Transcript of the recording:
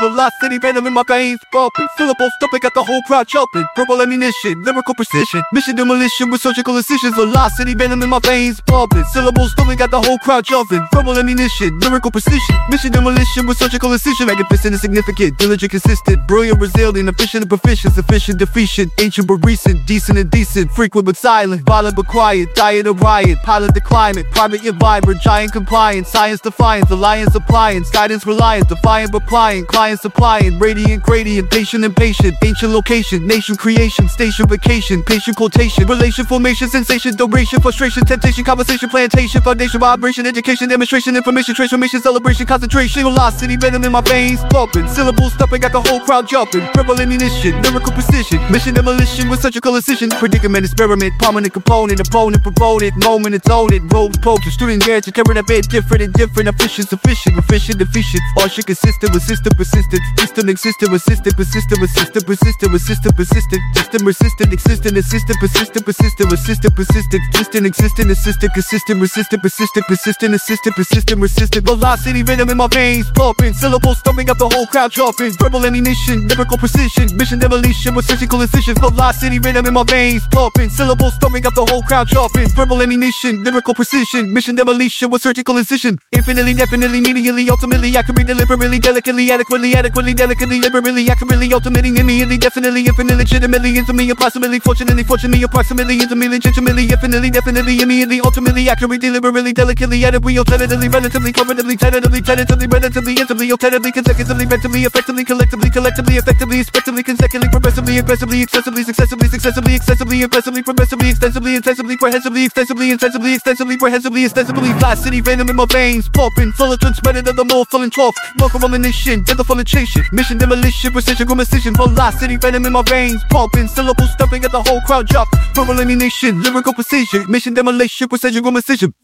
Velocity venom in my veins bumping. Syllables stumping, got the whole crowd jumping. Purple ammunition, lyrical precision. Mission demolition with surgical incisions. Velocity venom in my veins bumping. Syllables stumping, got the whole crowd jumping. Purple ammunition, lyrical precision. Mission demolition with surgical incision. Magnificent and significant. Diligent, consistent. Brilliant, resilient. Efficient and proficient. Sufficient, deficient. Ancient but recent. Decent and decent. Frequent but silent. Violent but quiet. Diet or riot. Pilot the climate. Private yet vibrant. Giant compliant. Science defiance. Alliance appliance. Guidance reliant. Defiant but pliant. Client supplying. Radiant gradient. Patient impatient. Ancient location. Nation creation. Station vacation. Patient quotation. Relation formation. Sensation. Duration. Frustration. Temptation. Conversation. Plantation. Foundation. Vibration. Education. Demonstration. Information. Transformation. Celebration. Concentration. Velocity. Venom in my veins. Bumping. Syllables stumping. Got the whole crowd jumping. Purple ammunition. Lyrical precision. Mission demolition with surgical incision. Predicament. Experiment. Prominent component. Opponent. Proponent. Moment. It's own it. Road. Poacher. Student. Carrying a bit different and different. Efficient. Sufficient. Efficient. Efficient. All shit consistent. Resistant. Persistent. System. Existent. Resistant. Persistent. Resistant. Persistent. Resistant. Persistent. System. Resistant. Existent. Assistant. Persistent. Persistent. Resistant. Persistent. Distant. Existent. Assistant. Consistent. Resistant. Persistent. Persistent. Assistant. Persistent. Resistant. Velocity. Venom in my veins. Pumping. Syllables. Stumping up the whole crowd jumping. Verbal ammunition. Lyrical precision. Mission demolition with surgical incisions. Velocity. Venom in my veins. Pumping. Syllables. Stumping up the whole crowd jumping. Verbal ammunition. Lyrical precision. Mission demolition with surgical incision. Infinitely, definitely, immediately, ultimately, accurately, deliberately, delicately, adequately, adequately, delicately, liberally, accurately, ultimately, immediately, definitely, infinitely, legitimately, intimately, approximately, fortunately, fortunately, approximately, intimately, legitimately, infinitely, definitely, immediately, ultimately, accurately, deliberately, delicately, adequately, alternatively, relatively, comparatively, tentatively, tentatively, relatively, intimately, alternatively, consecutively, mentally, effectively, collectively, collectively, effectively, respectively, consecutively, progressively, aggressively, excessively, successively, successively, excessively, aggressively, progressively, extensively, intensively, comprehensively, extensively, intensively, extensively, comprehensively, extensively, flat city venom in my veins, pumping, fullerton, spreading of the more, filling trough, local ammunition, fornication, mission demolition, precision, precision, velocity, venom in my veins, pumping, syllables stumping at the whole crowd drop, purple ammunition, lyrical precision, mission demolition, precision, precision.